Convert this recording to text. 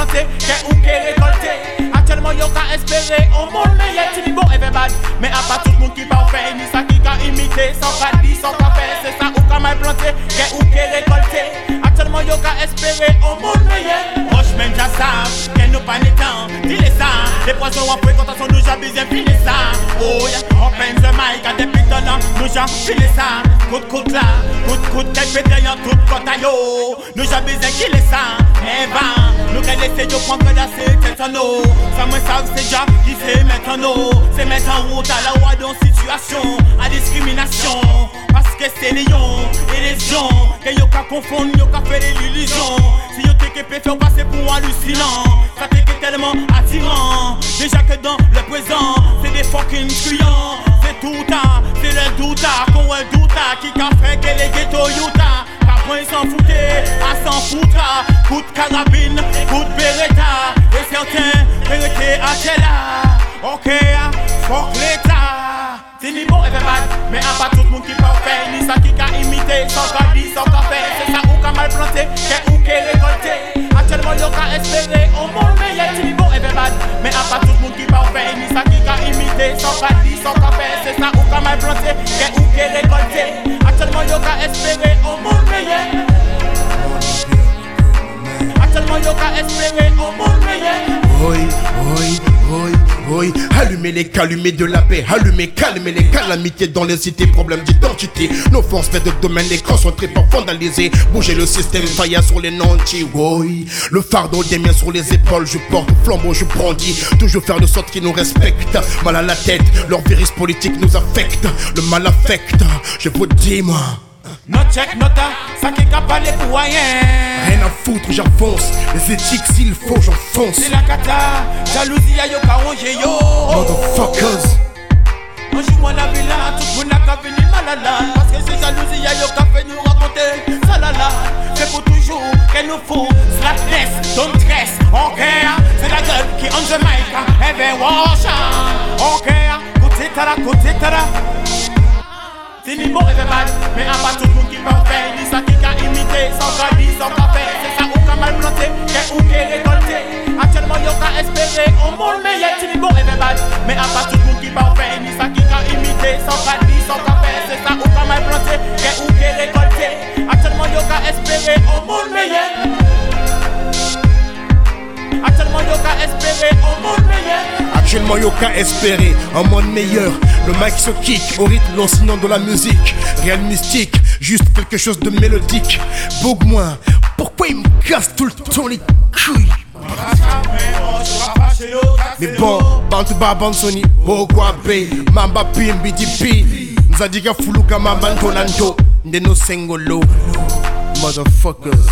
planté, qu'est ou qu'est récolté. Actuellement, yo ka espérer au monde meilleur, tu dis bon, et bad. Mais à pas tout le monde qui parfait, ni ça qui ka imité, sans pas dit, sans faire, c'est ça ou ka mal planté, qu'est ou qu'est récolté. Actuellement, yo ka espérer au monde meilleur. Roche même ja savent, qu'elle nous pas ni temps, dis-les ça. Les poissons en fréquentation, nous ja bien filer ça. Oh yeah, ce mic, à des nous filer ça. De coup là, de coup de tête pétrillant, tout côte à yo. Nous ja bien qu'il ça, mais va. Nous qu'elle essaie de prendre la c'est en eau. Ça me savent, c'est déjà qui c'est mettre en eau. C'est mettre en route à la dans situation, à discrimination. Parce que c'est les et les gens. Que yo qu'à confondre, yo qu'à faire l'illusion. Si yo t'es que faire passer pour hallucinant. Ça que tellement attirant. Déjà que dans le présent, c'est des fucking clients. C'est tout à, c'est le douta, qu'on est douta. Qui qu'a fait que les ghettos Utah. Ils s'en foutaient, à s'en foutra. Coup de carabine, coup de beretta. Et certains vérité à quelle Ok, fuck l'état. C'est ni bon et bad, mais à pas tout le monde qui peut faire. Ni ça qui a imité, sans qu'a dit, sans qu'a fait. C'est ça ou qu'a mal planté, qu'est ou qu'est récolté. Actuellement, yo qu'a espéré au monde meilleur. C'est ni bon et bad, mais à pas tout le monde qui peut faire. Ni ça qui a imité, sans qu'a dit, sans qu'a fait. C'est ça ou qu'a mal planté, qu'est ou qu'est récolté. Actuellement, yo qu'a espéré au monde meilleur. Actuellement, yo qu'a espéré au monde meilleur. Oui, oui, oui. Allumez les calumets de la paix, allumez, calmez les calamités dans les cités, problèmes d'identité. Nos forces fait de domaine les concentrés pas vandaliser. Bouger le système faillant sur les nantis, oui. Le fardeau des miens sur les épaules, je porte flambeau, je brandis. Toujours faire de sorte qu'ils nous respectent. Mal à la tête, leur virus politique nous affecte. Le mal affecte, je vous dis, moi. No check, nota, ça qui a pas les moyens. Rien à foutre, j'avance. Les éthiques, s'il faut, j'enfonce. C'est la cata, jalousie à yo ka ronge yo. Motherfuckers. Un jour moi la villa, tout le monde a venir malala. Parce que c'est jalousie à yo qu'a fait nous raconter. Salala, c'est pour toujours qu'elle nous faut. Slackness, don't stress, ok. C'est la gueule qui on eh ben wash. Ok, côté tara, côté tara. C'est ni bon et bad, mais à au monde meilleur. C'est ni bon et bad, mais à pas tout le monde qui faire. Ni ça qui a imité, sans dit, sans fait. C'est ça ou qu'a mal planté, qu'est ou qu'est récolté. Actuellement, yo qu'a espéré au monde meilleur. Actuellement, yo qu'a espéré au monde meilleur. Actuellement, yo qu'à espérer un monde meilleur. Le mic se kick au rythme lancinant de la musique. De mystique, juste quelque chose de mélodique. Boug moi, pourquoi il me casse tout le temps les couilles? Mais bon, bantu ba bansoni, bogwa be, mamba pim BDP. Nous a dit qu'à foulou kama bantonanto, de nos sengolo. Motherfuckers.